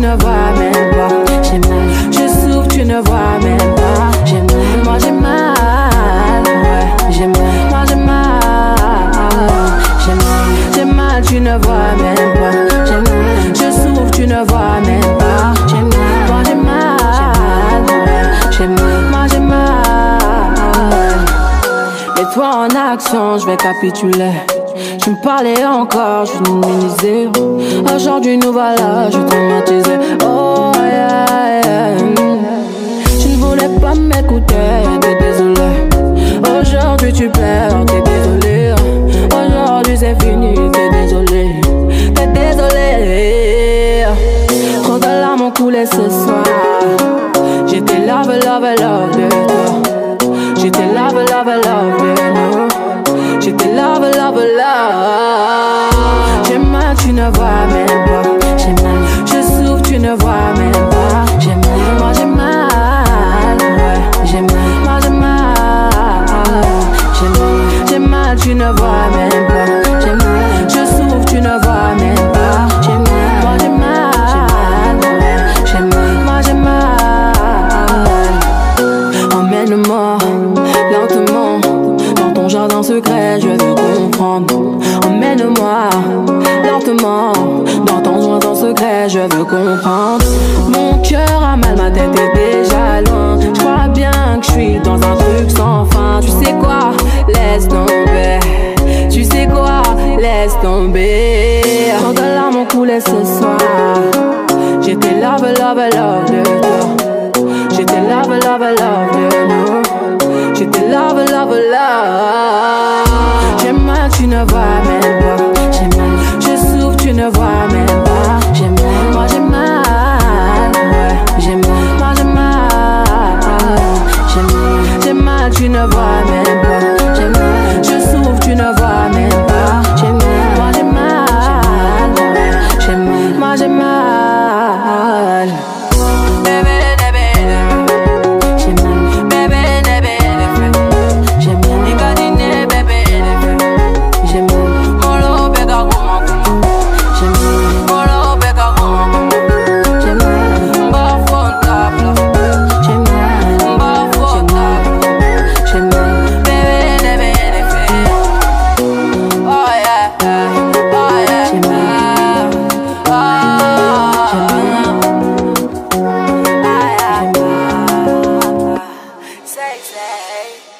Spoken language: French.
Ne vois même pas. J'ai mal, je souffre, tu ne vois même pas. J'ai mal, moi j'ai mal. Ouais, j'ai mal, moi j'ai mal. J'ai mal, j'ai mal, tu ne vois même pas. J'ai mal, je souffre, tu ne vois même pas. J'ai mal, moi j'ai mal. Ouais, j'ai mal, moi j'ai mal. Mets-toi en action, je vais capituler. Tu me parlais encore, je minimisais. Aujourd'hui, nous voilà, je traumatisé. Voulais pas m'écouter, t'es désolé. Aujourd'hui, tu pleures, t'es désolé. Aujourd'hui, c'est fini, t'es désolé. T'es désolé. Trop de larmes ont coulé ce soir. J'étais love, love, love. J'étais love, love, love. J'étais love, love, love. J'ai mal, tu ne vois même ne vois même pas. J'ai mal, je souffre, tu ne vois même pas. J'ai mal, moi j'ai mal. J'ai moi j'ai mal. Emmène-moi lentement dans ton jardin secret, je veux comprendre. Emmène-moi lentement dans ton jardin secret, je veux comprendre. Mon cœur a mal, ma tête est déjà loin. Je crois bien que je suis dans un truc sans ce soir. J'étais love, love, love de toi. J'étais love, love, love de nous. J'étais love, love, love. J'ai mal, tu ne vois même pas. J'ai mal, je souffre, tu ne vois même pas. Moi mal. Moi j'ai mal, tu ne vois même pas. Hey.